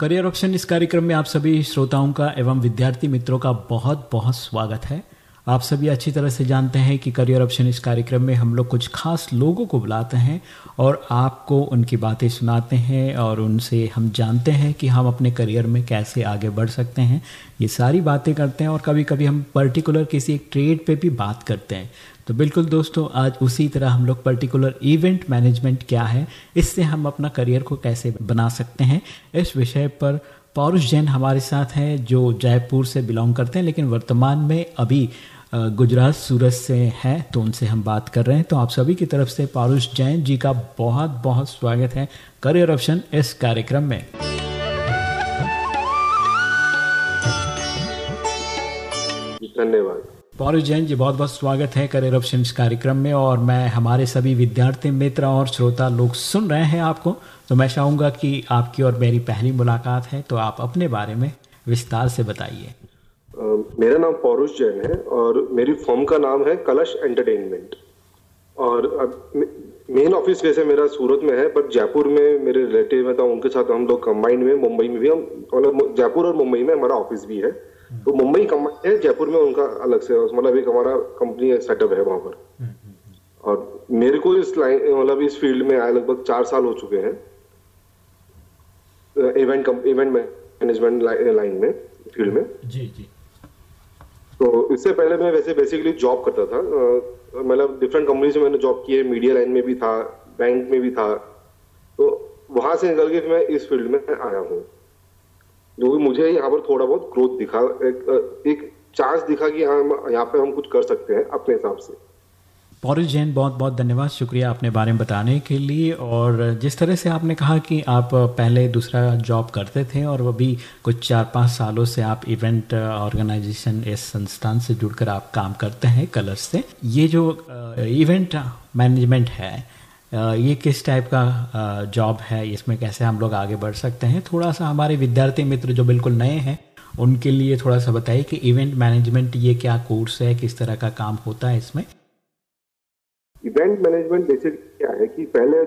career option इस कार्यक्रम में आप सभी श्रोताओं का एवं विद्यार्थी मित्रों का बहुत बहुत स्वागत है। आप सभी अच्छी तरह से जानते हैं कि करियर ऑप्शन इस कार्यक्रम में हम लोग कुछ खास लोगों को बुलाते हैं और आपको उनकी बातें सुनाते हैं और उनसे हम जानते हैं कि हम अपने करियर में कैसे आगे बढ़ सकते हैं। ये सारी बातें करते हैं और कभी कभी हम पर्टिकुलर किसी एक ट्रेड पे भी बात करते हैं। तो बिल्कुल दोस्तों, आज उसी तरह हम लोग पर्टिकुलर इवेंट मैनेजमेंट क्या है, इससे हम अपना करियर को कैसे बना सकते हैं, इस विषय पर पौरुष जैन हमारे साथ हैं जो जयपुर से बिलोंग करते हैं, लेकिन वर्तमान में अभी गुजरात सूरत से हैं तो उनसे हम बात कर रहे हैं। तो आप सभी की तरफ़ से पारुष जैन जी का बहुत बहुत स्वागत है करियर ऑप्शन इस कार्यक्रम में। धन्यवाद। पौरुष जैन जी बहुत बहुत स्वागत है करियर ऑप्शन इस कार्यक्रम में और मैं हमारे सभी विद्यार्थी मित्र और श्रोता लोग सुन रहे हैं आपको। तो मैं चाहूँगा कि आपकी और मेरी पहली मुलाकात है तो आप अपने बारे में विस्तार से बताइए। मेरा नाम पौरुष जैन है और मेरी फॉर्म का नाम है कलश एंटरटेनमेंट। और अब मेन ऑफ़िस वैसे मेरा सूरत में है बट जयपुर में मेरे रिलेटिव है तो उनके साथ हम लोग कंबाइंड में मुंबई में भी हम मतलब जयपुर और मुंबई में हमारा ऑफ़िस भी है। तो मुंबई कंबाइंड है जयपुर में उनका अलग से मतलब एक हमारा कंपनी सेटअप है वहाँ पर। और मेरे को इस लाइन मतलब इस फ़ील्ड में आए लगभग चार साल हो चुके हैं। इवेंट इवेंट मैनेजमेंट लाइन में फ़ील्ड में। जी जी। तो इससे पहले मैं वैसे बेसिकली जॉब करता था। मतलब डिफरेंट कंपनीज़ में मैंने जॉब किए है मीडिया लाइन में भी था बैंक में भी था। तो वहाँ से निकल के मैं इस फ़ील्ड में आया हूँ। जो कि मुझे यहाँ पर थोड़ा बहुत ग्रोथ दिखा एक, एक चांस दिखा कि हाँ यहाँ पे हम कुछ कर सकते हैं अपने हिसाब से। पौरुष जैन, बहुत बहुत धन्यवाद। शुक्रिया अपने बारे में बताने के लिए। और जिस तरह से आपने कहा कि आप पहले दूसरा जॉब करते थे और वो भी कुछ चार, पाँच सालों से आप इवेंट ऑर्गेनाइजेशन इस संस्थान से जुड़कर आप काम करते हैं कलर्स से, ये जो इवेंट मैनेजमेंट है ये किस टाइप का जॉब है, इसमें कैसे हम लोग आगे बढ़ सकते हैं? थोड़ा सा हमारे विद्यार्थी मित्र जो बिल्कुल नए हैं, उनके लिए थोड़ा सा बताइए कि इवेंट मैनेजमेंट ये क्या कोर्स है, किस तरह का काम होता है इसमें। इवेंट मैनेजमेंट बेसिक क्या है कि पहले,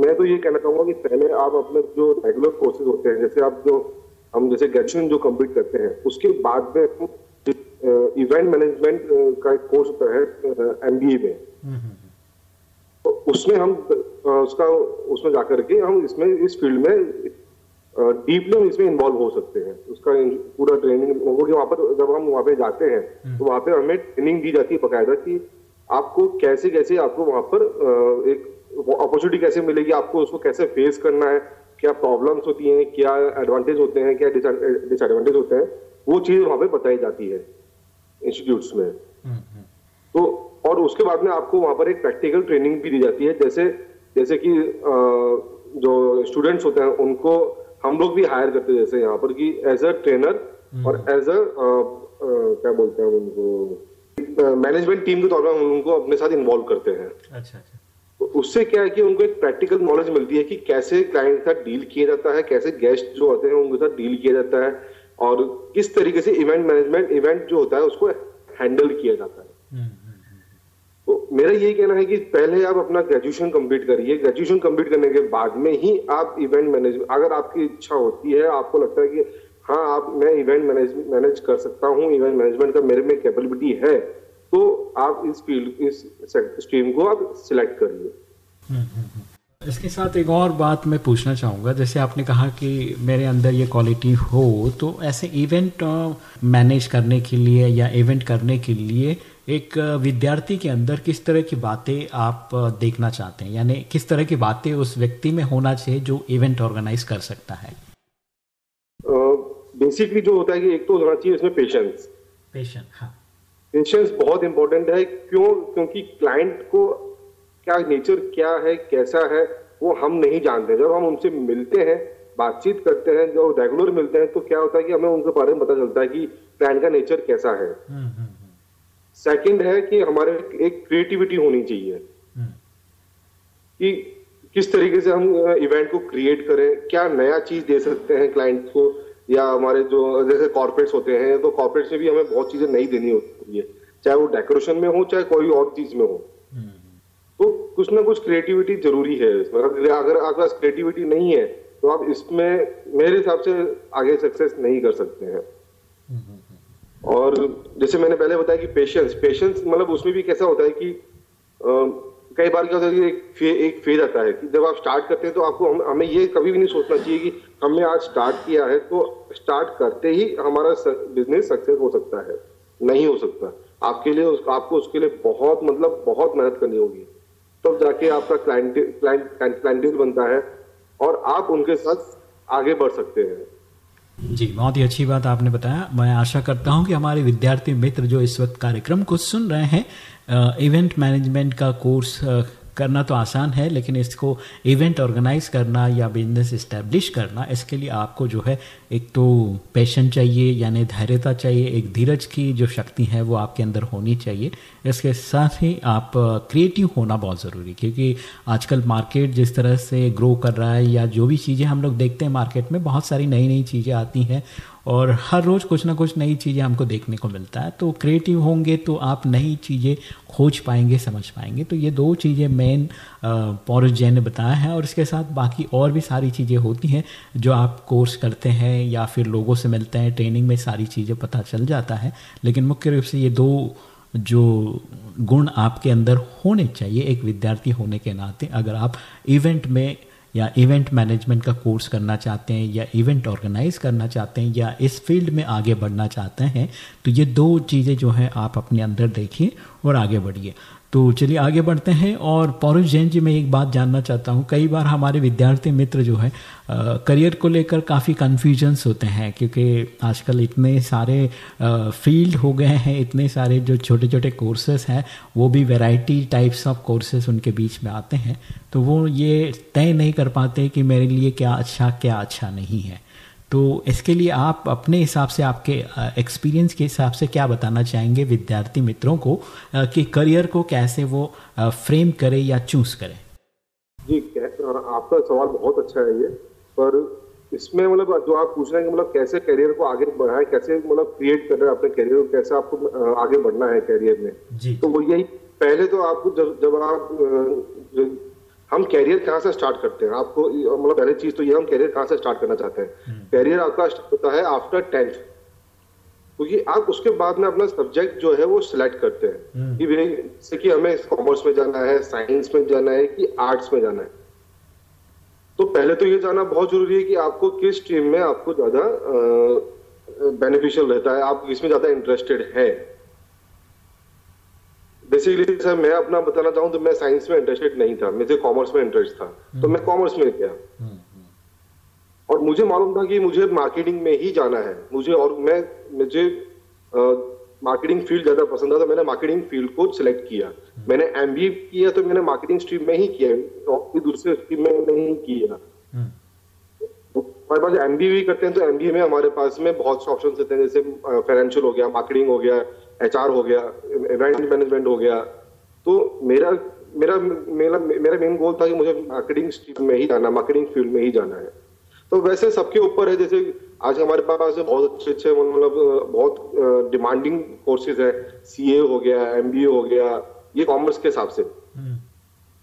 मैं तो ये कहना चाहूँगा कि पहले आप अपने जो रेगुलर कोर्सेज होते हैं, जैसे आप जो, हम जैसे ग्रेजुएशन जो कंप्लीट करते हैं, उसके बाद में इवेंट मैनेजमेंट का एक कोर्स होता है एमबीए में। तो उसमें हम उसका, उसमें जाकर के हम इसमें, इस फ़ील्ड में डीपली हम इसमें इन्वॉल्व हो सकते हैं। उसका पूरा ट्रेनिंग वहाँ पर, जब हम वहाँ पे जाते हैं तो वहाँ पे हमें ट्रेनिंग दी जाती है बकायदा कि आपको कैसे कैसे आपको वहाँ पर एक अपॉर्चुनिटी कैसे मिलेगी? आपको उसको कैसे फेस करना है? क्या प्रॉब्लम्स होती हैं? क्या एडवांटेज होते हैं? क्या डिसएडवांटेज होते हैं? वो चीज़ वहाँ पे बताई जाती है इंस्टीट्यूट्स में। तो और उसके बाद में आपको वहाँ पर एक प्रैक्टिकल ट्रेनिंग भी दी जाती है। जैसे जैसे कि जो स्टूडेंट्स होते हैं उनको हम लोग भी हायर करते हैं जैसे यहाँ पर कि एज अ ट्रेनर और एज अ क्या बोलते हैं उनको? मैनेजमेंट टीम के तौर पर हम उनको अपने साथ इन्वॉल्व करते हैं। अच्छा अच्छा। तो उससे क्या है कि उनको एक प्रैक्टिकल नॉलेज मिलती है कि कैसे क्लाइंट के साथ डील किया जाता है कैसे गेस्ट जो होते हैं उनके साथ डील किया जाता है और किस तरीके से इवेंट मैनेजमेंट इवेंट जो होता है उसको हैंडल किया जाता है। हम्म, हम्म, हम्म। तो मेरा यही कहना है कि पहले आप अपना ग्रेजुएशन कंप्लीट करिए। ग्रेजुएशन कंप्लीट करने के बाद में ही आप इवेंट मैनेजमेंट अगर आपकी इच्छा होती है आपको लगता है कि हाँ आप, मैं इवेंट मैनेज मैनेज कर सकता हूँ इवेंट मैनेजमेंट का मेरे में कैपेबिलिटी है तो आप इस फ़ील्ड इस स्ट्रीम को आप सिलेक्ट करिए। इसके साथ एक और बात मैं पूछना चाहूँगा, जैसे आपने कहा कि मेरे अंदर ये क्वालिटी हो तो ऐसे इवेंट मैनेज करने के लिए या इवेंट करने के लिए एक विद्यार्थी के अंदर किस तरह की बातें आप देखना चाहते हैं? यानी किस तरह की बातें उस व्यक्ति में होना चाहिए जो इवेंट ऑर्गेनाइज कर सकता है? बेसिकली uh, जो होता है कि एक तो होना चाहिए इसमें पेशेंस पेशेंस हाँ। पेशेंस बहुत इंपॉर्टेंट है। क्यों? क्योंकि क्लाइंट को क्या नेचर क्या है कैसा है वो हम नहीं जानते। जब हम उनसे मिलते हैं बातचीत करते हैं जब रेगुलर मिलते हैं तो क्या होता है कि हमें उनके बारे में पता चलता है कि क्लाइंट का नेचर कैसा है। सेकंड है कि हमारे एक क्रिएटिविटी होनी चाहिए। कि किस तरीके से हम इवेंट को क्रिएट करें क्या नया चीज़ दे सकते हैं क्लाइंट को। या हमारे जो जैसे कॉर्पोरेट्स होते हैं तो कॉर्पोरेट से भी हमें बहुत चीज़ें नहीं देनी होती है। चाहे वो डेकोरेशन में हो चाहे कोई और चीज़ में हो। तो कुछ ना कुछ क्रिएटिविटी ज़रूरी है इसमें। अगर आपके पास क्रिएटिविटी नहीं है तो आप इसमें मेरे हिसाब से आगे सक्सेस नहीं कर सकते हैं। और जैसे मैंने पहले बताया कि पेशेंस पेशेंस मतलब उसमें भी कैसा होता है कि कई बार क्या होता है कि एक फ़ेज़ आता है कि जब आप स्टार्ट करते हैं तो आपको हम, हमें ये कभी भी नहीं सोचना चाहिए कि हमने आज स्टार्ट किया है तो स्टार्ट करते ही हमारा बिज़नेस सक्सेस हो सकता है। नहीं हो सकता। आपके लिए उस, आपको उसके लिए बहुत मतलब बहुत मेहनत करनी होगी। तब तो जाके आपका क्लाइंट क्लाइंटेल बनता है और आप उनके साथ आगे बढ़ सकते हैं। जी बहुत ही अच्छी बात आपने बताया। मैं आशा करता हूँ कि हमारे विद्यार्थी मित्र जो इस वक्त कार्यक्रम को सुन रहे हैं इवेंट मैनेजमेंट का कोर्स करना तो आसान है, लेकिन इसको इवेंट ऑर्गेनाइज करना या बिज़नेस इस्टेब्लिश करना, इसके लिए आपको जो है एक तो पैशन चाहिए, यानी धैर्यता चाहिए, एक धीरज की जो शक्ति है वो आपके अंदर होनी चाहिए। इसके साथ ही आप क्रिएटिव होना बहुत ज़रूरी क्योंकि आजकल मार्केट जिस तरह से ग्रो कर रहा है या जो भी चीज़ें हम लोग देखते हैं मार्केट में, बहुत सारी नई नई चीज़ें आती हैं और हर रोज़ कुछ ना कुछ नई चीज़ें हमको देखने को मिलता है। तो क्रिएटिव होंगे तो आप नई चीज़ें खोज पाएँगे, समझ पाएँगे। तो ये दो चीज़ें मेन पौरस जैन ने बताया है और इसके साथ बाकी और भी सारी चीज़ें होती हैं जो आप कोर्स करते हैं या फिर लोगों से मिलते हैं ट्रेनिंग में सारी चीज़ें पता चल जाता है। लेकिन मुख्य रूप से ये दो जो गुण आपके अंदर होने चाहिए, एक विद्यार्थी होने के नाते अगर आप इवेंट में या इवेंट मैनेजमेंट का कोर्स करना चाहते हैं या इवेंट ऑर्गेनाइज करना चाहते हैं या इस फ़ील्ड में आगे बढ़ना चाहते हैं तो ये दो चीज़ें जो हैं आप अपने अंदर देखिए और आगे बढ़िए। तो चलिए आगे बढ़ते हैं और पौरुष जैन जी, मैं एक बात जानना चाहता हूँ। कई बार हमारे विद्यार्थी मित्र जो है करियर को लेकर काफ़ी कन्फ्यूजन्स होते हैं, क्योंकि आजकल इतने सारे फ़ील्ड हो गए हैं, इतने सारे जो छोटे छोटे कोर्सेस हैं, वो भी वैरायटी टाइप्स ऑफ़ कोर्सेस उनके बीच में आते हैं। तो वो ये तय नहीं कर पाते कि मेरे लिए क्या अच्छा क्या अच्छा नहीं है। तो इसके लिए आप अपने हिसाब से आपके एक्सपीरियंस के हिसाब से क्या बताना चाहेंगे विद्यार्थी मित्रों को कि करियर को कैसे वो फ्रेम करें या चूज़ करें? जी आपका सवाल बहुत अच्छा है ये पर इसमें मतलब जो आप पूछ रहे हैं कि मतलब कैसे करियर को आगे बढ़ाएँ कैसे मतलब क्रिएट कर रहे हैं अपने करियर को कैसे आपको आगे बढ़ना है करियर में। तो वो यही पहले तो आपको जब जब आप हम कैरियर कहाँ से स्टार्ट करते हैं? आपको मतलब पहले चीज़ तो ये हम कैरियर कहाँ से स्टार्ट करना चाहते हैं? कैरियर हम्म। आपका होता है आफ्टर टेंथ क्योंकि आप उसके बाद में अपना सब्जेक्ट जो है वो सिलेक्ट करते हैं। हम्म। कि जैसे कि हमें कॉमर्स में जाना है साइंस में जाना है कि आर्ट्स में जाना है। तो पहले तो ये जानना बहुत ज़रूरी है कि आपको किस स्ट्रीम में आपको ज़्यादा बेनिफिशियल रहता है आप किसमें ज़्यादा इंटरेस्टेड है। बेसिकली सर मैं अपना बताना चाहूँ तो मैं साइंस में इंटरेस्टेड नहीं था मुझे कॉमर्स में इंटरेस्ट था। तो मैं कॉमर्स में गया। और मुझे मालूम था कि मुझे मार्केटिंग में ही जाना है। मुझे और मैं, मुझे मार्केटिंग फ़ील्ड ज़्यादा पसंद था तो मैंने मार्केटिंग फ़ील्ड को सिलेक्ट किया। मैंने एम किया तो मैंने मार्केटिंग स्ट्रीम में ही किया। और दूसरे स्ट्रीम में नहीं किया। हमारे पास एम करते हैं तो एम में हमारे पास में बहुत से ऑप्शन होते हैं, जैसे फाइनेंशियल हो गया मार्केटिंग हो गया एचआर हो गया इवेंट मैनेजमेंट हो गया। तो मेरा मेरा मेरा मेरा मेन गोल था कि मुझे मार्केटिंग स्ट्रीम में ही जाना मार्केटिंग फ़ील्ड में ही जाना है। तो वैसे सबके ऊपर है जैसे आज हमारे पास बहुत अच्छे अच्छे मतलब बहुत डिमांडिंग कोर्सेज है। सीए हो गया एमबीए हो गया ये कॉमर्स के हिसाब से। हम्म।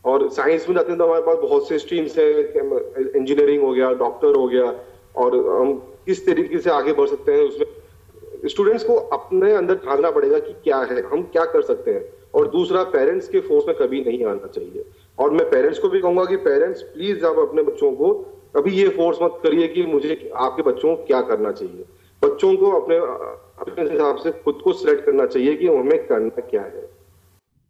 और साइंस में जाते हैं तो हमारे पास बहुत से स्ट्रीम्स है इंजीनियरिंग हो गया डॉक्टर हो गया और हम किस तरीके से आगे बढ़ सकते हैं उसमें। स्टूडेंट्स को अपने अंदर ढालना पड़ेगा कि क्या है हम क्या कर सकते हैं। और दूसरा पेरेंट्स के फोर्स में कभी नहीं आना चाहिए। और मैं पेरेंट्स को भी कहूँगा कि पेरेंट्स प्लीज़ आप अपने बच्चों को अभी ये फोर्स मत करिए कि मुझे आपके बच्चों को क्या करना चाहिए। बच्चों को अपने अपने हिसाब से खुद को सिलेक्ट करना चाहिए कि हमें करना क्या है।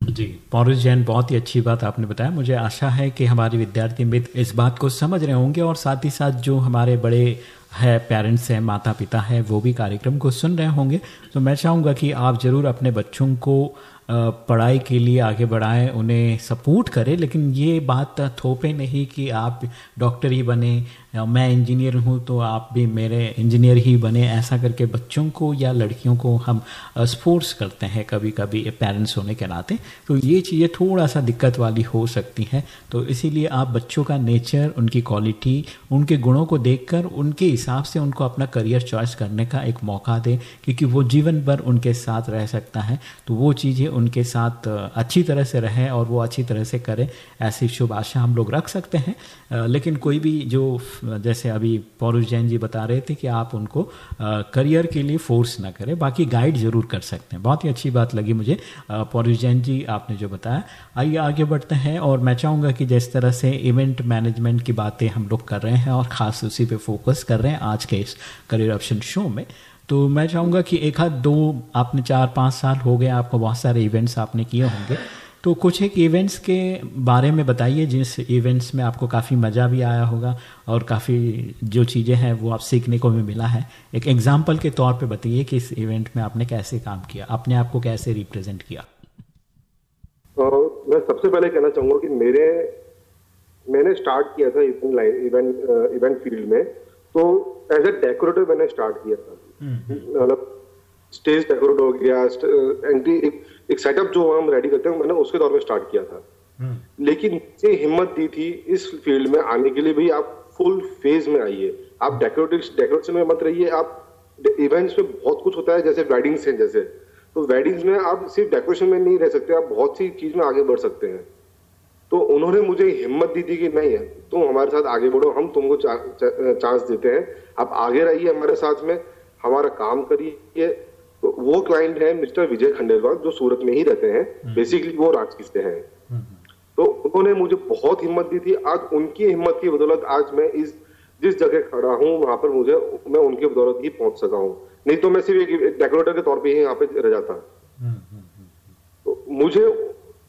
जी। पौरुष जैन, बहुत ही अच्छी बात आपने बताया। मुझे आशा है कि हमारे विद्यार्थी मित्र इस बात को समझ रहे होंगे और साथ ही साथ जो हमारे बड़े है पेरेंट्स हैं माता पिता हैं, वो भी कार्यक्रम को सुन रहे होंगे। तो मैं चाहूँगा कि आप ज़रूर अपने बच्चों को पढ़ाई के लिए आगे बढ़ाएँ, उन्हें सपोर्ट करें, लेकिन ये बात थोपे नहीं कि आप डॉक्टर ही बने मैं इंजीनियर हूँ तो आप भी मेरे इंजीनियर ही बने। ऐसा करके बच्चों को या लड़कियों को हम स्पोर्ट्स करते हैं कभी कभी पेरेंट्स होने के नाते। तो ये चीज़ें थोड़ा सा दिक्कत वाली हो सकती हैं। तो इसीलिए आप बच्चों का नेचर उनकी क्वालिटी उनके गुणों को देखकर, उनके हिसाब से उनको अपना करियर चॉइस करने का एक मौका दें, क्योंकि वो जीवन भर उनके साथ रह सकता है। तो वो चीज़ें उनके साथ अच्छी तरह से रहें और वो अच्छी तरह से करें। ऐसी शुभ आशा हम लोग रख सकते हैं। लेकिन कोई भी जो जैसे अभी पौरुष जैन जी बता रहे थे कि आप उनको करियर के लिए फोर्स ना करें, बाकी गाइड ज़रूर कर सकते हैं। बहुत ही अच्छी बात लगी मुझे। पौरुष जैन जी, आपने जो बताया। आइए, आगे बढ़ते हैं और मैं चाहूँगा कि जिस तरह से इवेंट मैनेजमेंट की बातें हम लोग कर रहे हैं और ख़ास उसी पर फोकस कर रहे हैं आज के इस करियर ऑप्शन शो में तो मैं चाहूँगा कि एक हाथ दो, आपने चार, पाँच साल हो गए, आपको बहुत सारे इवेंट्स आपने किए होंगे। तो कुछ एक इवेंट्स के बारे में बताइए जिस इवेंट्स में आपको काफ़ी मज़ा भी आया होगा और काफ़ी जो चीज़ें हैं वो आप सीखने को भी मिला है। एक एग्ज़ाम्पल के तौर पे बताइए कि इस इवेंट में आपने कैसे काम किया अपने आप को कैसे रिप्रेजेंट किया। तो मैं सबसे पहले कहना चाहूँगा कि मेरे मैंने स्टार्ट किया था event line event event field में। तो एज ए डेकोरेटर मैंने स्टार्ट किया था। हम्म। मतलब स्टेज डेकोरेट हो गया एंट्री एक, एक सेटअप जो हम रेडी करते हैं मैंने उसके दौर में स्टार्ट किया था। हम्म। लेकिन मुझे हिम्मत दी थी इस फ़ील्ड में आने के लिए भी आप फुल फ़ेज़ में आइए। आप डेकोरेटिव डेकोरेशन में मत रहिए आप इवेंट्स में बहुत कुछ होता है जैसे वेडिंग्स हैं जैसे। तो वेडिंग्स में आप सिर्फ़ डेकोरेशन में नहीं रह सकते आप बहुत सी चीज़ में आगे बढ़ सकते हैं। तो उन्होंने मुझे हिम्मत दी थी कि नहीं है तुम हमारे साथ आगे बढ़ो हम तुमको चा, चा, चांस देते हैं। आप आगे रहिए हमारे साथ में हमारा काम करिए वो क्लाइंट है मिस्टर विजय खंडेलवाल जो सूरत में ही रहते हैं। बेसिकली हम्म। वो रांची से हैं तो उन्होंने मुझे बहुत हिम्मत दी थी। आज उनकी हिम्मत की बदौलत आज मैं इस जिस जगह खड़ा हूँ वहाँ पर मुझे मैं उनकी बदौलत ही पहुँच सका हूँ। नहीं तो मैं सिर्फ़ एक डेकोरेटर के तौर पे ही यहाँ पे रह जाता। तो मुझे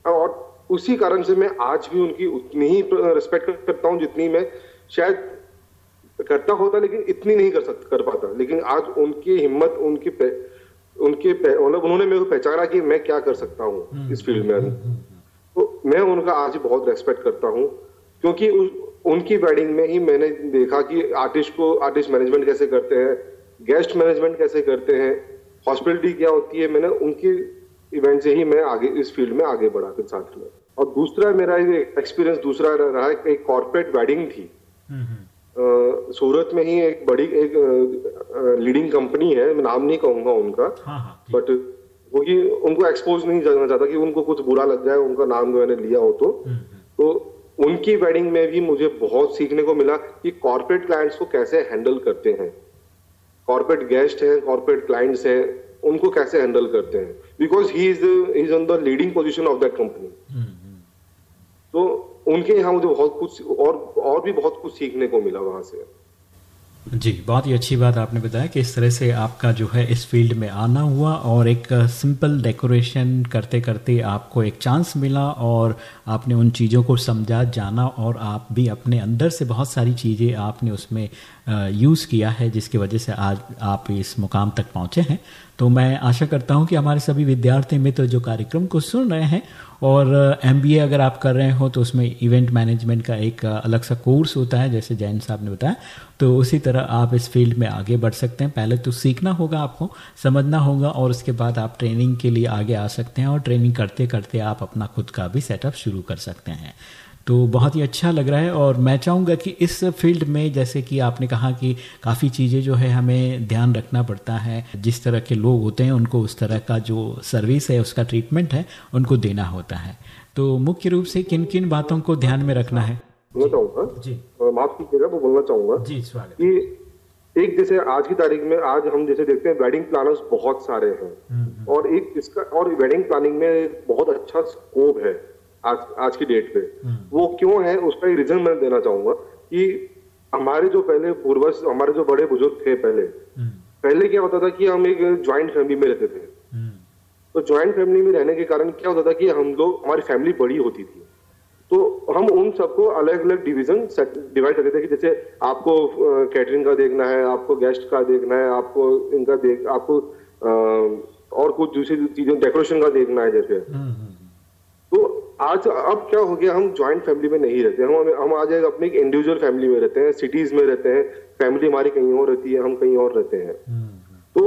और उसी कारण से मैं आज भी उनकी उतनी ही रिस्पेक्ट करता हूँ जितनी मैं शायद करता होता लेकिन इतनी नहीं कर सकता कर पाता। लेकिन आज उनकी हिम्मत उनकी उनके मतलब उन्होंने मेरे को पहचाना कि मैं क्या कर सकता हूँ हम्म, इस फ़ील्ड में हम्म, हम्म, तो मैं उनका आज बहुत रेस्पेक्ट करता हूँ क्योंकि उस, उनकी वेडिंग में ही मैंने देखा कि आर्टिस्ट को आर्टिस्ट मैनेजमेंट कैसे करते हैं गेस्ट मैनेजमेंट कैसे करते हैं हॉस्पिटलिटी क्या होती है मैंने उनकी इवेंट से ही मैं आगे इस फ़ील्ड में आगे बढ़ा फिर साथ में और दूसरा मेरा एक्सपीरियंस दूसरा रहा है एक कॉर्पोरेट वेडिंग थी। सूरत में ही एक बड़ी एक लीडिंग कंपनी है मैं नाम नहीं कहूँगा उनका बट हाँ, हाँ, वो कि उनको एक्सपोज नहीं करना चाहता कि उनको कुछ बुरा लग जाए उनका नाम जो मैंने लिया हो तो। हम्म, हम्म। तो उनकी वेडिंग में भी मुझे बहुत सीखने को मिला कि कॉर्पोरेट क्लाइंट्स को कैसे हैंडल करते हैं। कॉर्पोरेट गेस्ट हैं कॉर्पोरेट क्लाइंट्स हैं उनको कैसे हैंडल करते हैं। Because he is is on the leading position of that company तो उनके यहाँ मुझे बहुत कुछ और और भी बहुत कुछ सीखने को मिला वहाँ से। जी, बहुत ही अच्छी बात आपने बताया कि इस तरह से आपका जो है इस फ़ील्ड में आना हुआ और एक सिंपल डेकोरेशन करते करते आपको एक चांस मिला और आपने उन चीज़ों को समझा, जाना और आप भी अपने अंदर से बहुत सारी चीज़ें आपने उसमें यूज़ किया है जिसकी वजह से आज आप इस मुकाम तक पहुँचे हैं। तो मैं आशा करता हूँ कि हमारे सभी विद्यार्थी मित्र जो कार्यक्रम को सुन रहे हैं और एमबीए अगर आप कर रहे हो तो उसमें इवेंट मैनेजमेंट का एक अलग सा कोर्स होता है, जैसे जैन साहब ने बताया। तो उसी तरह आप इस फ़ील्ड में आगे बढ़ सकते हैं। पहले तो सीखना होगा आपको, समझना होगा, और उसके बाद आप ट्रेनिंग के लिए आगे आ सकते हैं, और ट्रेनिंग करते करते आप अपना खुद का भी सेटअप शुरू कर सकते हैं। तो बहुत ही अच्छा लग रहा है और मैं चाहूँगा कि इस फ़ील्ड में जैसे कि आपने कहा कि काफ़ी चीज़ें जो है हमें ध्यान रखना पड़ता है जिस तरह के लोग होते हैं उनको उस तरह का जो सर्विस है उसका ट्रीटमेंट है उनको देना होता है। तो मुख्य रूप से किन किन बातों को ध्यान में रखना है? बोलना चाहूँगा। जी। माफ़ कीजिएगा वो बोलना चाहूँगा जी स्वागत। एक जैसे आज की तारीख में आज हम जैसे देखते हैं वेडिंग प्लानर्स बहुत सारे हैं। हम्म, हम्म। और एक इसका और वेडिंग प्लानिंग में बहुत अच्छा स्कोप है। आज आज की डेट पे। वो क्यों है उसका एक रीजन मैं देना चाहूँगा कि हमारे जो पहले पूर्वज हमारे जो बड़े बुज़ुर्ग थे पहले पहले क्या होता था कि हम एक ज्वाइंट फैमिली में रहते थे। तो ज्वाइंट फैमिली में रहने के कारण क्या होता था कि हम लोग हमारी फैमिली बड़ी होती थी। तो हम उन सबको अलग अलग डिवीज़न डिवाइड करते थे कि जैसे आपको कैटरिंग का देखना है आपको गेस्ट का देखना है आपको इनका देख आपको अ, और कुछ दूसरी चीज़ें डेकोरेशन का देखना है जैसे। आज अब क्या हो गया हम ज्वाइंट फैमिली में नहीं रहते हम हम आज अपनी एक इंडिविजुअल फैमिली में रहते हैं सिटीज़ में रहते हैं फैमिली हमारी कहीं और रहती है हम कहीं और रहते हैं। तो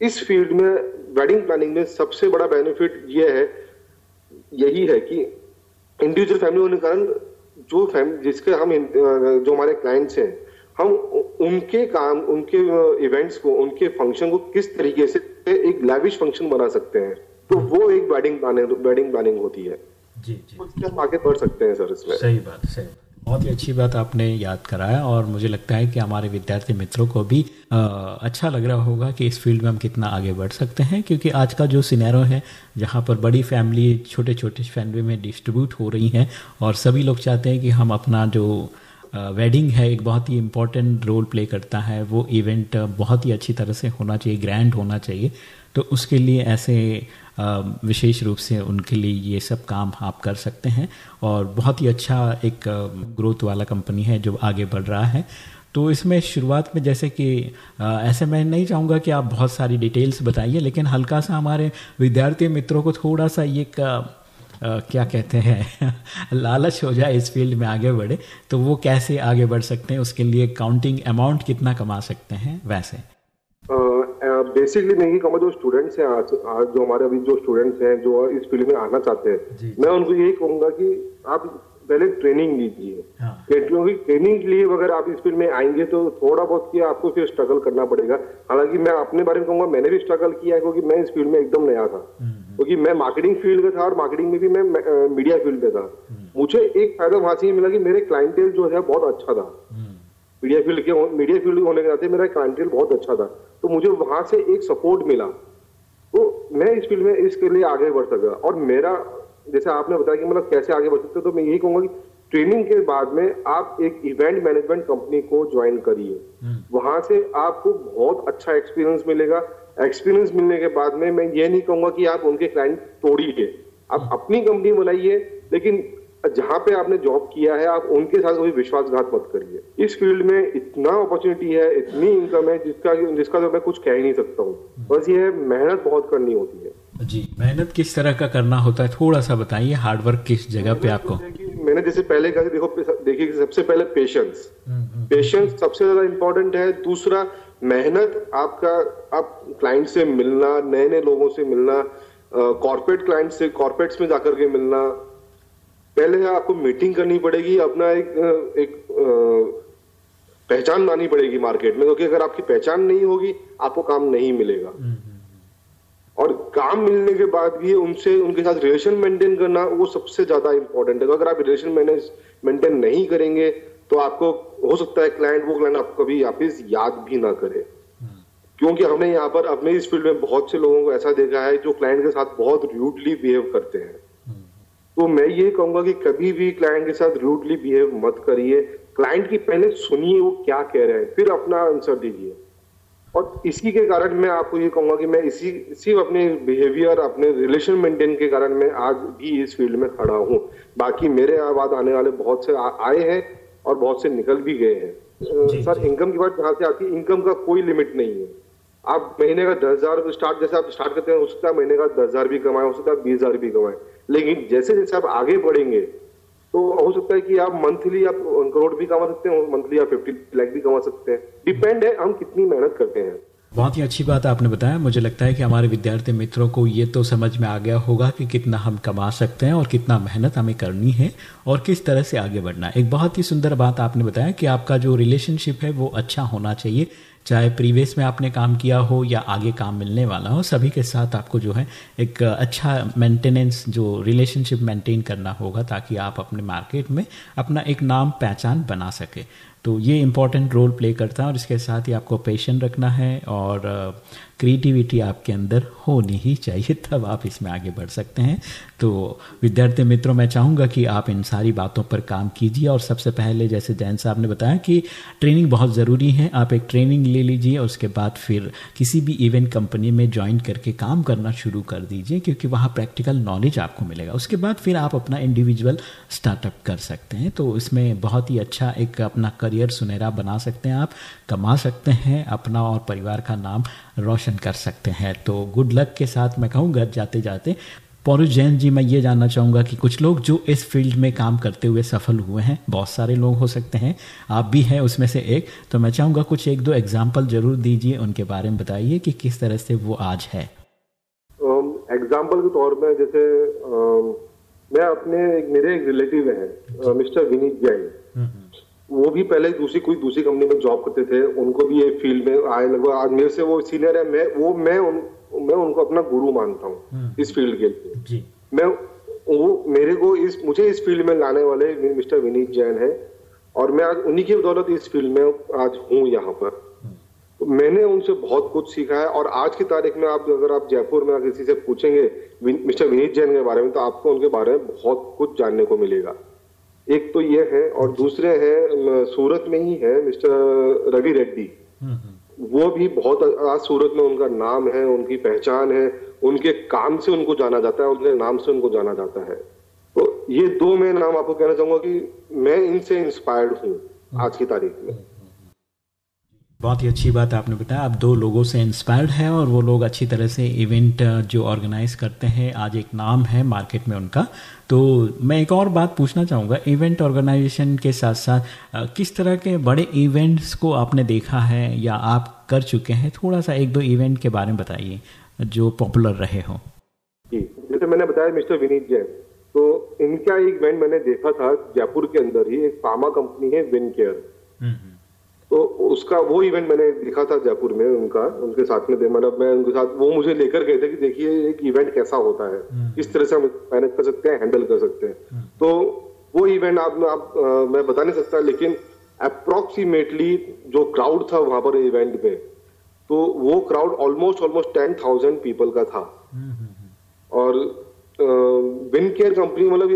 इस फ़ील्ड में वेडिंग प्लानिंग में सबसे बड़ा बेनिफिट ये है यही है कि इंडिविजुअल फैमिली होने के कारण जो फैमिली जिसके हम जो हमारे क्लाइंट्स हैं हम उनके काम उनके इवेंट्स को उनके फ़ंक्शन को किस तरीके से एक लैविश फ़ंक्शन बना सकते हैं। तो वो एक वेडिंग प्लानिंग वेडिंग प्लानिंग होती है। जी जी उससे हम आगे बढ़ सकते हैं सर इसमें सही बात सही बात। बहुत ही अच्छी बात आपने याद कराया और मुझे लगता है कि हमारे विद्यार्थी मित्रों को भी आ, अच्छा लग रहा होगा कि इस फ़ील्ड में हम कितना आगे बढ़ सकते हैं क्योंकि आज का जो सिनेरो है जहाँ पर बड़ी फैमिली छोटे छोटे फैमिली में डिस्ट्रीब्यूट हो रही हैं और सभी लोग चाहते हैं कि हम अपना जो वेडिंग है एक बहुत ही इम्पोर्टेंट रोल प्ले करता है। वो इवेंट बहुत ही अच्छी तरह से होना चाहिए ग्रैंड होना चाहिए। तो उसके लिए ऐसे विशेष रूप से उनके लिए ये सब काम आप कर सकते हैं। और बहुत ही अच्छा एक ग्रोथ वाला कंपनी है जो आगे बढ़ रहा है। तो इसमें शुरुआत में जैसे कि ऐसे मैं नहीं चाहूँगा कि आप बहुत सारी डिटेल्स बताइए लेकिन हल्का सा हमारे विद्यार्थी मित्रों को थोड़ा सा ये अ, क्या कहते हैं लालच हो जाए इस फ़ील्ड में आगे बढ़े तो वो कैसे आगे बढ़ सकते हैं उसके लिए काउंटिंग अमाउंट कितना कमा सकते हैं वैसे? बेसिकली मैं ये कहूँगा जो स्टूडेंट्स हैं आज आज जो हमारे अभी जो स्टूडेंट्स हैं जो इस फ़ील्ड में आना चाहते हैं मैं उनको यही कहूँगा कि आप पहले ट्रेनिंग लीजिए। हाँ। क्योंकि ट्रेनिंग के लिए अगर आप इस फ़ील्ड में आएँगे तो थोड़ा बहुत किया आपको फिर स्ट्रगल करना पड़ेगा। हालाँकि मैं अपने बारे में कहूँगा मैंने भी स्ट्रगल किया है क्योंकि मैं इस फ़ील्ड में एकदम नया था। क्योंकि मैं मार्केटिंग फ़ील्ड में था और मार्केटिंग में भी मैं मीडिया फ़ील्ड में था। मुझे एक फ़ायदा वहाँ से ये मिला कि मेरे क्लाइंटेल जो है बहुत अच्छा था। मीडिया फ़ील्ड के मीडिया फ़ील्ड होने के नाते मेरा क्लाइंटेल बहुत अच्छा था। तो मुझे वहाँ से एक सपोर्ट मिला। तो मैं इस फ़ील्ड में इसके लिए आगे बढ़ सका और मेरा जैसे आपने बताया कि मतलब कैसे आगे बढ़ सकते हो तो मैं यही कहूँगा कि ट्रेनिंग के बाद में आप एक इवेंट मैनेजमेंट कंपनी को ज्वाइन करिए। वहाँ से आपको बहुत अच्छा एक्सपीरियंस मिलेगा। एक्सपीरियंस मिलने के बाद में मैं ये नहीं कहूँगा कि आप उनके क्लाइंट तोड़िए। आप अपनी कंपनी बनाइए लेकिन जहाँ पे आपने जॉब किया है आप उनके साथ कोई विश्वासघात मत करिए। इस फ़ील्ड में इतना अपॉर्चुनिटी है इतनी इनकम है जिसका जिसका तो मैं कुछ कह ही नहीं सकता हूँ। बस ये है मेहनत बहुत करनी होती है। जी मेहनत किस तरह का करना होता है थोड़ा सा बताइए हार्डवर्क किस जगह पे आपको? मैंने जैसे पहले कहा देखो देखिए सबसे पहले पेशेंस पेशेंस सबसे ज़्यादा इंपॉर्टेंट है। दूसरा मेहनत आपका आप क्लाइंट से मिलना नए नए लोगों से मिलना कॉर्पोरेट क्लाइंट से कॉर्पोरेट्स में जाकर के मिलना। पहले आपको मीटिंग करनी पड़ेगी अपना एक एक पहचान लानी पड़ेगी मार्केट में क्योंकि तो अगर आपकी पहचान नहीं होगी आपको काम नहीं मिलेगा। और काम मिलने के बाद भी उनसे उनके साथ रिलेशन मेंटेन करना वो सबसे ज़्यादा इंपॉर्टेंट है। अगर आप रिलेशन मैनेज मेंटेन नहीं करेंगे तो आपको हो सकता है क्लाइंट वो क्लाइंट आपको कभी वापिस याद भी ना करे। क्योंकि हमने यहाँ पर अपने इस फ़ील्ड में बहुत से लोगों को ऐसा देखा है जो क्लाइंट के साथ बहुत रूडली बिहेव करते हैं। तो मैं ये कहूँगा कि कभी भी क्लाइंट के साथ रूडली बिहेव मत करिए। क्लाइंट की पहले सुनिए वो क्या कह रहे हैं, फिर अपना आंसर दीजिए। और इसी के कारण मैं आपको ये कहूँगा कि मैं इसी सिर्फ़ अपने बिहेवियर अपने रिलेशन मेंटेन के कारण मैं आज भी इस फ़ील्ड में खड़ा हूँ। बाकी मेरे बाद आने वाले बहुत से आए हैं। और बहुत से निकल भी गए हैं। सर इनकम की बात कहाँ से आती है इनकम का कोई लिमिट नहीं है। आप महीने का दस हज़ार स्टार्ट जैसे आप स्टार्ट करते हैं हो सकता है महीने का दस हज़ार भी कमाए हो सकता है बीस हज़ार भी कमाए। लेकिन जैसे जैसे आप आगे बढ़ेंगे तो हो सकता है कि आप मंथली आप करोड़ भी कमा सकते हैं मंथली आप फिफ्टी लाख भी कमा सकते हैं। डिपेंड है हम कितनी मेहनत करते हैं। बहुत ही अच्छी बात आपने बताया। मुझे लगता है कि हमारे विद्यार्थी मित्रों को ये तो समझ में आ गया होगा कि कितना हम कमा सकते हैं और कितना मेहनत हमें करनी है और किस तरह से आगे बढ़ना है। एक बहुत ही सुंदर बात आपने बताया कि आपका जो रिलेशनशिप है वो अच्छा होना चाहिए। चाहे प्रीवियस में आपने काम किया हो या आगे काम मिलने वाला हो, सभी के साथ आपको जो है एक अच्छा मेंटेनेंस जो रिलेशनशिप मेंटेन करना होगा ताकि आप अपने मार्केट में अपना एक नाम पहचान बना सके। तो ये इंपॉर्टेंट रोल प्ले करता है और इसके साथ ही आपको पेशन रखना है और क्रिएटिविटी आपके अंदर होनी ही चाहिए, तब आप इसमें आगे बढ़ सकते हैं। तो विद्यार्थी मित्रों, मैं चाहूँगा कि आप इन सारी बातों पर काम कीजिए और सबसे पहले जैसे जैन साहब ने बताया कि ट्रेनिंग बहुत ज़रूरी है। आप एक ट्रेनिंग ले लीजिए और उसके बाद फिर किसी भी इवेंट कंपनी में ज्वाइन करके काम करना शुरू कर दीजिए, क्योंकि वहाँ प्रैक्टिकल नॉलेज आपको मिलेगा। उसके बाद फिर आप अपना इंडिविजुअल स्टार्टअप कर सकते हैं। तो इसमें बहुत ही अच्छा एक अपना करियर सुनहरा बना सकते हैं आप कमा सकते हैं अपना और परिवार का नाम रोशन कर सकते हैं। तो गुड लक के साथ मैं कहूँ घर जाते जाते पौरुष जैन जी मैं ये जानना चाहूँगा कि कुछ लोग जो इस फ़ील्ड में काम करते हुए सफल हुए हैं बहुत सारे लोग हो सकते हैं आप भी हैं उसमें से एक तो मैं चाहूँगा कुछ एक दो एग्ज़ाम्पल ज़रूर दीजिए उनके बारे में बताइए कि किस तरह से वो आज है। एग्ज़ाम्पल um, के तौर में जैसे um, मैं अपने एक मेरे एक रिलेटिव हैं मिस्टर विनीत जैन वो भी पहले दूसरी कोई दूसरी कंपनी में जॉब करते थे उनको भी ये फ़ील्ड में आए लगभग आज मेरे से वो सीनियर है मैं वो मैं उन, मैं उनको अपना गुरु मानता हूँ हम्म। इस फ़ील्ड के लिए मैं वो मेरे को इस मुझे इस फ़ील्ड में लाने वाले मिस्टर विनीत जैन है और मैं आज उन्हीं की बदौलत इस फ़ील्ड में आज हूँ यहाँ पर हम्म। तो मैंने उनसे बहुत कुछ सीखा है और आज की तारीख में आप अगर आप जयपुर में किसी से पूछेंगे मिस्टर विनीत जैन के बारे में तो आपको उनके बारे में बहुत कुछ जानने को मिलेगा एक तो ये है और दूसरे है सूरत में ही है मिस्टर रवि रेड्डी। वो भी बहुत आज सूरत में उनका नाम है उनकी पहचान है उनके काम से उनको जाना जाता है उनके नाम से उनको जाना जाता है। तो ये दो मैं नाम आपको कहना चाहूँगा कि मैं इनसे इंस्पायर्ड हूँ आज की तारीख में। बहुत ही अच्छी बात आपने बताया। आप दो लोगों से इंस्पायर्ड हैं और वो लोग अच्छी तरह से इवेंट जो ऑर्गेनाइज करते हैं आज एक नाम है मार्केट में उनका। तो मैं एक और बात पूछना चाहूँगा। इवेंट ऑर्गेनाइजेशन के साथ साथ किस तरह के बड़े इवेंट्स को आपने देखा है या आप कर चुके हैं? थोड़ा सा एक दो इवेंट के बारे में बताइए जो पॉपुलर रहे हों। जी जैसे मैंने बताया मिस्टर विनीत जैन तो इनका एक इवेंट मैंने देखा था जयपुर के अंदर ही एक फार्मा कंपनी है विन केयर तो उसका वो इवेंट मैंने देखा था जयपुर में उनका उनके साथ में मतलब मैं उनके साथ वो मुझे लेकर गए थे कि देखिए एक इवेंट कैसा होता है हम्म। किस तरह से हम मैनेज कर सकते हैं हैंडल कर सकते हैं हम्म। तो वो इवेंट आप, आप आ, मैं बता नहीं सकता लेकिन अप्रोक्सीमेटली जो क्राउड था वहाँ पर इवेंट में तो वो crowd almost almost ten thousand people का था हम्म, और विन केयर कंपनी मतलब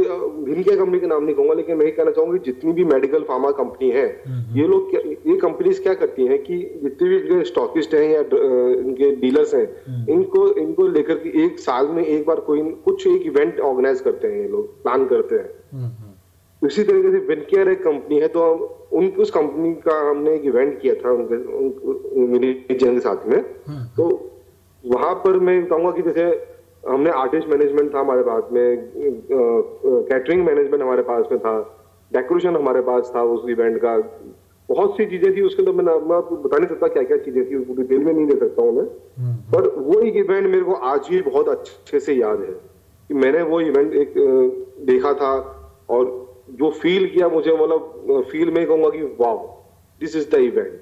विन केयर कंपनी का नाम नहीं कहूँगा लेकिन मैं ये कहना चाहूँगा जितनी भी मेडिकल फार्मा कंपनी है हम्म। ये लोग ये कंपनीज़ क्या करती हैं कि जितने भी स्टॉकिस्ट हैं या इनके डीलर्स हैं हम्म। इनको इनको लेकर के एक साल में एक बार कोई कुछ एक इवेंट ऑर्गेनाइज करते हैं ये लोग प्लान करते हैं। हम्म, इसी तरीके से विन केयर एक कंपनी है तो हम उन उस कंपनी का हमने एक इवेंट किया था उनके मेरी जन के साथ में। तो वहाँ पर मैं कहूँगा कि जैसे हमने आर्टिस्ट मैनेजमेंट था हमारे पास में कैटरिंग मैनेजमेंट हमारे पास में था डेकोरेशन हमारे पास था उस इवेंट का बहुत सी चीज़ें थी उसके अंदर मैं, मैं आपको बता नहीं सकता क्या क्या चीज़ें थी उसको डिटेल में नहीं दे सकता हूँ मैं। बट पर वो एक इवेंट मेरे को आज भी बहुत अच्छे से याद है। कि मैंने वो इवेंट एक देखा था और जो फील किया मुझे मतलब फील में कहूँगा कि वाह दिस इज़ द इवेंट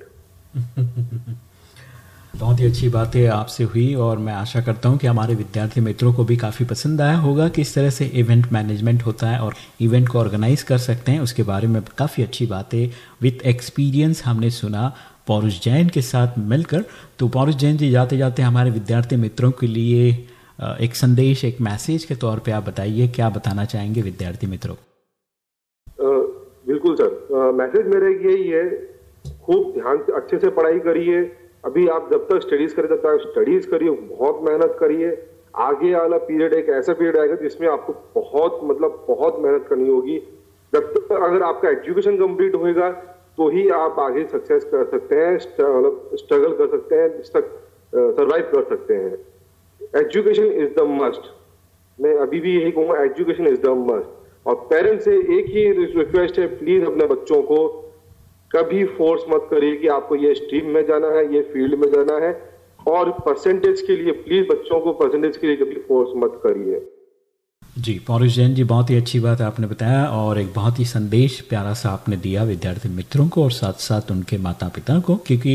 बहुत ही अच्छी बातें आपसे हुई और मैं आशा करता हूँ कि हमारे विद्यार्थी मित्रों को भी काफ़ी पसंद आया होगा कि इस तरह से इवेंट मैनेजमेंट होता है और इवेंट को ऑर्गेनाइज कर सकते हैं। उसके बारे में काफ़ी अच्छी बातें विथ एक्सपीरियंस हमने सुना पौरुष जैन के साथ मिलकर। तो पौरुष जैन जी जाते जाते हमारे विद्यार्थी मित्रों के लिए एक संदेश, एक मैसेज के तौर पर आप बताइए, क्या बताना चाहेंगे विद्यार्थी मित्रों? को बिल्कुल सर। मैसेज मेरा यही है, खूब ध्यान से, अच्छे से पढ़ाई करिए अभी आप जब तक स्टडीज़ करें तब तक स्टडीज़ करिए, बहुत मेहनत करिए, आगे वाला पीरियड एक ऐसा पीरियड आएगा जिसमें आपको बहुत मतलब बहुत मेहनत करनी होगी। जब तक अगर आपका एजुकेशन कंप्लीट होएगा तो ही आप आगे सक्सेस कर सकते हैं मतलब स्ट्रगल कर सकते हैं सरवाइव कर सकते हैं। एजुकेशन इज़ द मस्ट मैं अभी भी यही कहूँगा एजुकेशन इज़ द मस्ट और पेरेंट्स से एक ही रिक्वेस्ट है प्लीज़ अपने बच्चों को कभी फोर्स मत करिए कि आपको ये स्ट्रीम में जाना है, ये फ़ील्ड में जाना है। और परसेंटेज के लिए प्लीज़ बच्चों को परसेंटेज के लिए कभी फोर्स मत करिए। जी पौरुष जैन जी बहुत ही अच्छी बात आपने बताया और एक बहुत ही संदेश प्यारा सा आपने दिया विद्यार्थी मित्रों को और साथ साथ उनके माता पिता को क्योंकि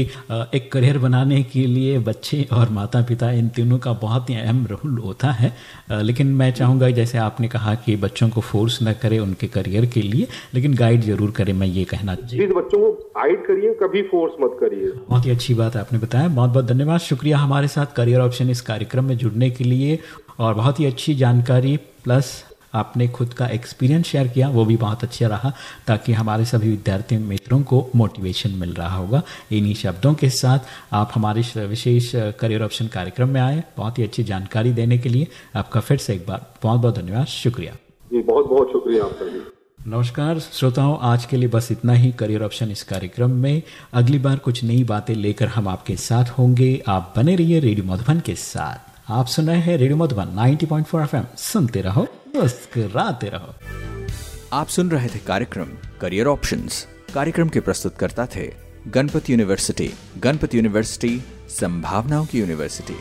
एक करियर बनाने के लिए बच्चे और माता पिता इन तीनों का बहुत ही अहम रोल होता है। लेकिन मैं चाहूँगा जैसे आपने कहा कि बच्चों को फोर्स न करे उनके करियर के लिए लेकिन गाइड ज़रूर करें मैं ये कहना चाहिए बच्चों को गाइड करिए कभी फोर्स मत करिए। बहुत ही अच्छी बात आपने बताया बहुत बहुत धन्यवाद शुक्रिया हमारे साथ करियर ऑप्शन इस कार्यक्रम में जुड़ने के लिए और बहुत ही अच्छी जानकारी प्लस आपने खुद का एक्सपीरियंस शेयर किया वो भी बहुत अच्छा रहा ताकि हमारे सभी विद्यार्थी मित्रों को मोटिवेशन मिल रहा होगा। इन्हीं शब्दों के साथ आप हमारे विशेष करियर ऑप्शन कार्यक्रम में आए बहुत ही अच्छी जानकारी देने के लिए आपका फिर से एक बार बहुत बहुत धन्यवाद शुक्रिया। जी बहुत बहुत शुक्रिया आपका जी नमस्कार श्रोताओं आज के लिए बस इतना ही। करियर ऑप्शन इस कार्यक्रम में अगली बार कुछ नई बातें लेकर हम आपके साथ होंगे। आप बने रहिए रेडियो मधुबन के साथ। आप सुन रहे हैं रेडियो मधुबन 90.4 पॉइंट सुनते रहो, मुस्कुराते रहो। आप सुन रहे थे कार्यक्रम करियर ऑप्शंस कार्यक्रम के प्रस्तुतकर्ता थे गणपति यूनिवर्सिटी गणपति यूनिवर्सिटी, संभावनाओं की यूनिवर्सिटी।